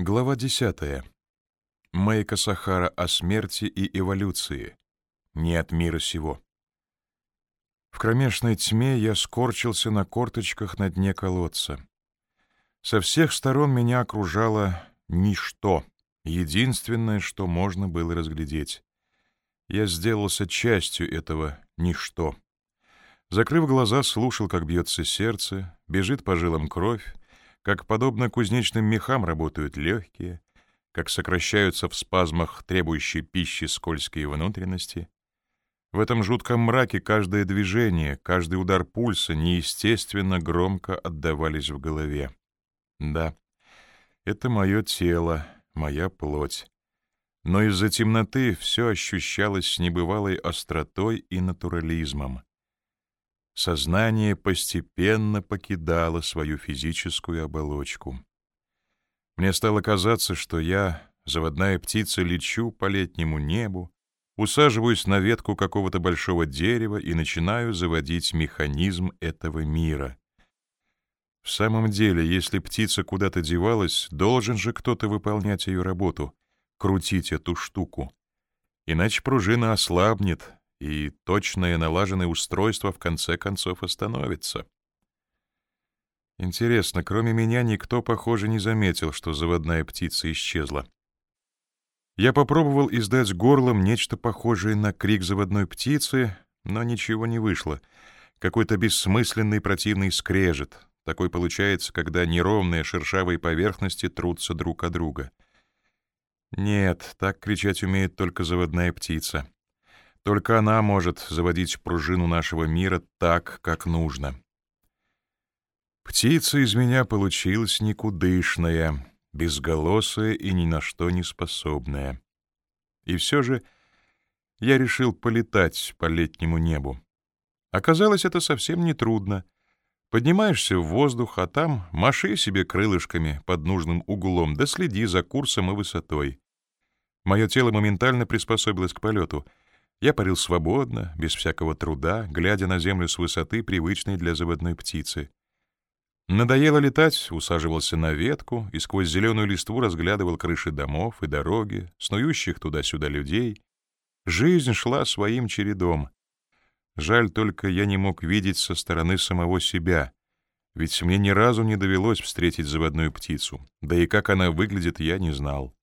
Глава 10. Майка Сахара о смерти и эволюции. Не от мира сего. В кромешной тьме я скорчился на корточках на дне колодца. Со всех сторон меня окружало ничто, единственное, что можно было разглядеть. Я сделался частью этого ничто. Закрыв глаза, слушал, как бьется сердце, бежит по жилам кровь, как, подобно кузнечным мехам, работают легкие, как сокращаются в спазмах требующие пищи скользкие внутренности. В этом жутком мраке каждое движение, каждый удар пульса неестественно громко отдавались в голове. Да, это мое тело, моя плоть. Но из-за темноты все ощущалось с небывалой остротой и натурализмом сознание постепенно покидало свою физическую оболочку. Мне стало казаться, что я, заводная птица, лечу по летнему небу, усаживаюсь на ветку какого-то большого дерева и начинаю заводить механизм этого мира. В самом деле, если птица куда-то девалась, должен же кто-то выполнять ее работу, крутить эту штуку. Иначе пружина ослабнет, и точное налаженное устройство в конце концов остановится. Интересно, кроме меня никто, похоже, не заметил, что заводная птица исчезла. Я попробовал издать горлом нечто похожее на крик заводной птицы, но ничего не вышло. Какой-то бессмысленный противный скрежет. Такой получается, когда неровные шершавые поверхности трутся друг о друга. Нет, так кричать умеет только заводная птица. Только она может заводить пружину нашего мира так, как нужно. Птица из меня получилась никудышная, безголосая и ни на что не способная. И все же я решил полетать по летнему небу. Оказалось, это совсем не трудно. Поднимаешься в воздух, а там маши себе крылышками под нужным углом, да следи за курсом и высотой. Мое тело моментально приспособилось к полету — я парил свободно, без всякого труда, глядя на землю с высоты, привычной для заводной птицы. Надоело летать, усаживался на ветку и сквозь зеленую листву разглядывал крыши домов и дороги, снующих туда-сюда людей. Жизнь шла своим чередом. Жаль только, я не мог видеть со стороны самого себя, ведь мне ни разу не довелось встретить заводную птицу, да и как она выглядит, я не знал.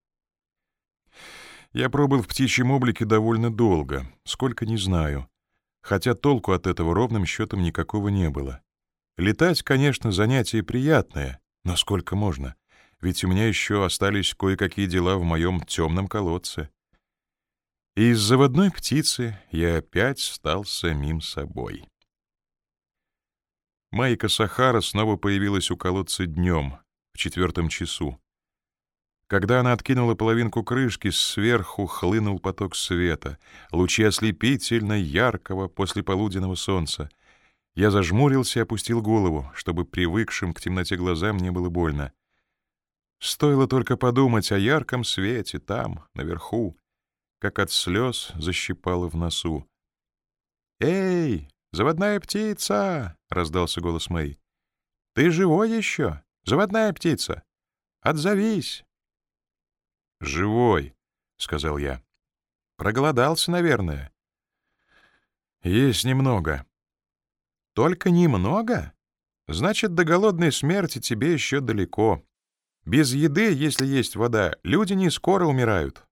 Я пробыл в птичьем облике довольно долго, сколько не знаю, хотя толку от этого ровным счетом никакого не было. Летать, конечно, занятие приятное, но сколько можно, ведь у меня еще остались кое-какие дела в моем темном колодце. И из заводной птицы я опять стал самим собой. Майка Сахара снова появилась у колодца днем, в четвертом часу. Когда она откинула половинку крышки, сверху хлынул поток света, лучи ослепительно яркого после полуденного солнца. Я зажмурился и опустил голову, чтобы привыкшим к темноте глазам не было больно. Стоило только подумать о ярком свете там, наверху, как от слез защипало в носу. «Эй, заводная птица!» — раздался голос Мэй. «Ты живой еще, заводная птица? Отзовись!» «Живой», — сказал я. «Проголодался, наверное». «Есть немного». «Только немного? Значит, до голодной смерти тебе еще далеко. Без еды, если есть вода, люди не скоро умирают».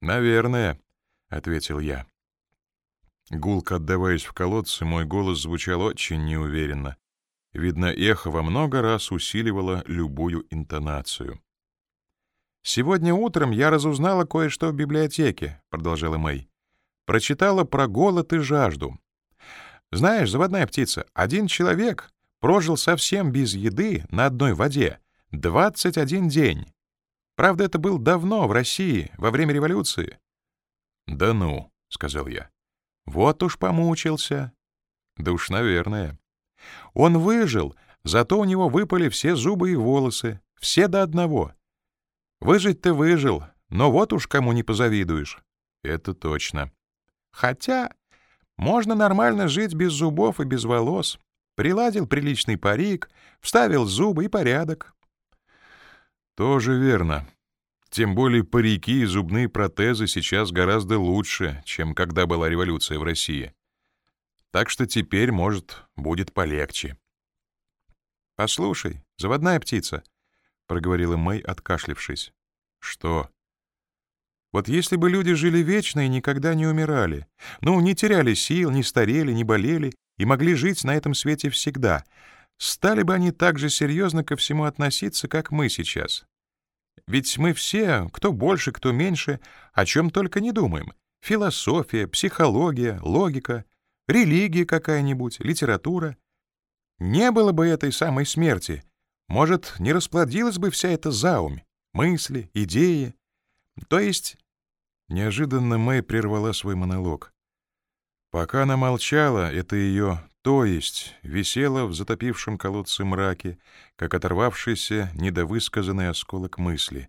«Наверное», — ответил я. Гулко отдаваясь в колодце, мой голос звучал очень неуверенно. Видно, эхо во много раз усиливало любую интонацию. «Сегодня утром я разузнала кое-что в библиотеке», — продолжала Мэй. «Прочитала про голод и жажду. Знаешь, заводная птица, один человек прожил совсем без еды на одной воде 21 день. Правда, это был давно, в России, во время революции». «Да ну», — сказал я. «Вот уж помучился». «Да уж, наверное». «Он выжил, зато у него выпали все зубы и волосы, все до одного». Выжить ты выжил, но вот уж кому не позавидуешь. Это точно. Хотя можно нормально жить без зубов и без волос. Приладил приличный парик, вставил зубы и порядок. Тоже верно, Тем более парики и зубные протезы сейчас гораздо лучше, чем когда была революция в России. Так что теперь, может, будет полегче. «Послушай, заводная птица», — проговорила Мэй, откашлившись. «Что?» «Вот если бы люди жили вечно и никогда не умирали, ну, не теряли сил, не старели, не болели и могли жить на этом свете всегда, стали бы они так же серьезно ко всему относиться, как мы сейчас. Ведь мы все, кто больше, кто меньше, о чем только не думаем. Философия, психология, логика, религия какая-нибудь, литература. Не было бы этой самой смерти. Может, не расплодилась бы вся эта заумь, мысли, идеи. То есть... Неожиданно Мэй прервала свой монолог. Пока она молчала, это ее «то есть» висело в затопившем колодце мраке, как оторвавшийся, недовысказанный осколок мысли.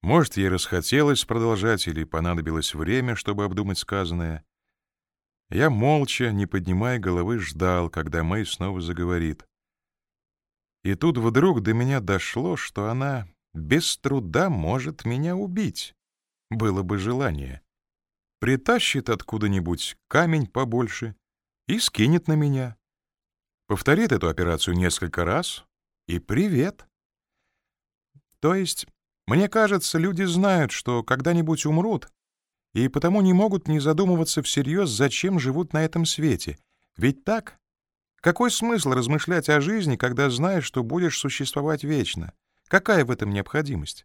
Может, ей расхотелось продолжать или понадобилось время, чтобы обдумать сказанное. Я молча, не поднимая головы, ждал, когда Мэй снова заговорит. И тут вдруг до меня дошло, что она без труда может меня убить. Было бы желание притащит откуда-нибудь камень побольше и скинет на меня. Повторит эту операцию несколько раз и привет. То есть, мне кажется, люди знают, что когда-нибудь умрут, и потому не могут не задумываться всерьез, зачем живут на этом свете. Ведь так? Какой смысл размышлять о жизни, когда знаешь, что будешь существовать вечно? Какая в этом необходимость?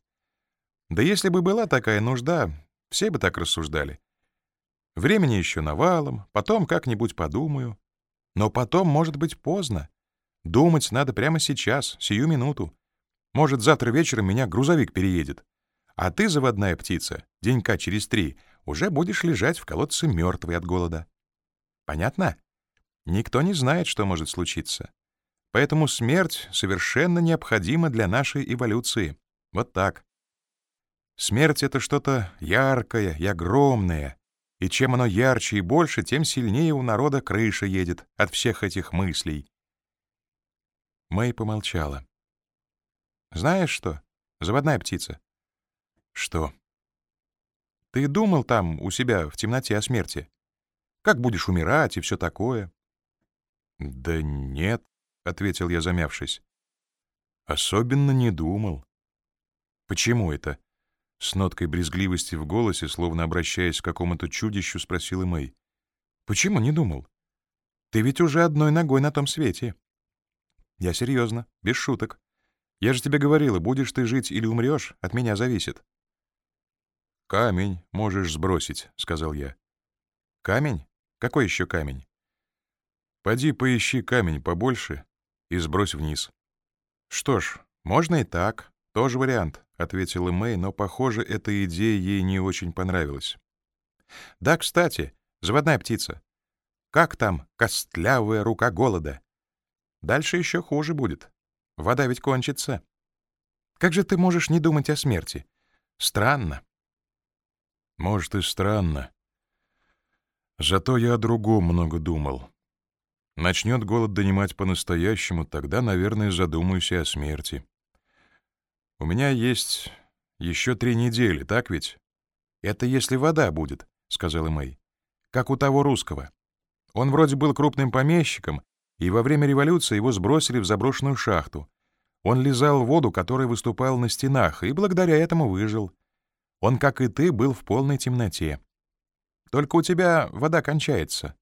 Да если бы была такая нужда, все бы так рассуждали. Времени еще навалом, потом как-нибудь подумаю. Но потом может быть поздно. Думать надо прямо сейчас, сию минуту. Может, завтра вечером меня грузовик переедет. А ты, заводная птица, денька через три, уже будешь лежать в колодце мертвый от голода. Понятно? Никто не знает, что может случиться. Поэтому смерть совершенно необходима для нашей эволюции. Вот так. Смерть — это что-то яркое и огромное, и чем оно ярче и больше, тем сильнее у народа крыша едет от всех этих мыслей. Мэй помолчала. «Знаешь что, заводная птица?» «Что?» «Ты думал там, у себя, в темноте о смерти? Как будешь умирать и все такое?» «Да нет», — ответил я, замявшись. «Особенно не думал». «Почему это?» С ноткой брезгливости в голосе, словно обращаясь к какому-то чудищу, спросила Мэй. «Почему не думал? Ты ведь уже одной ногой на том свете». «Я серьезно, без шуток. Я же тебе говорила, будешь ты жить или умрешь, от меня зависит». «Камень можешь сбросить», — сказал я. «Камень? Какой еще камень?» «Поди поищи камень побольше и сбрось вниз». «Что ж, можно и так. Тоже вариант ответила Мэй, но, похоже, эта идея ей не очень понравилась. Да, кстати, заводная птица. Как там костлявая рука голода? Дальше еще хуже будет. Вода ведь кончится. Как же ты можешь не думать о смерти? Странно. Может, и странно. Зато я о другом много думал. Начнет голод донимать по-настоящему, тогда, наверное, задумаюсь и о смерти. У меня есть еще три недели, так ведь? Это если вода будет, сказала Мэй. Как у того русского. Он вроде был крупным помещиком, и во время революции его сбросили в заброшенную шахту. Он лизал воду, которая выступала на стенах, и благодаря этому выжил. Он, как и ты, был в полной темноте. Только у тебя вода кончается.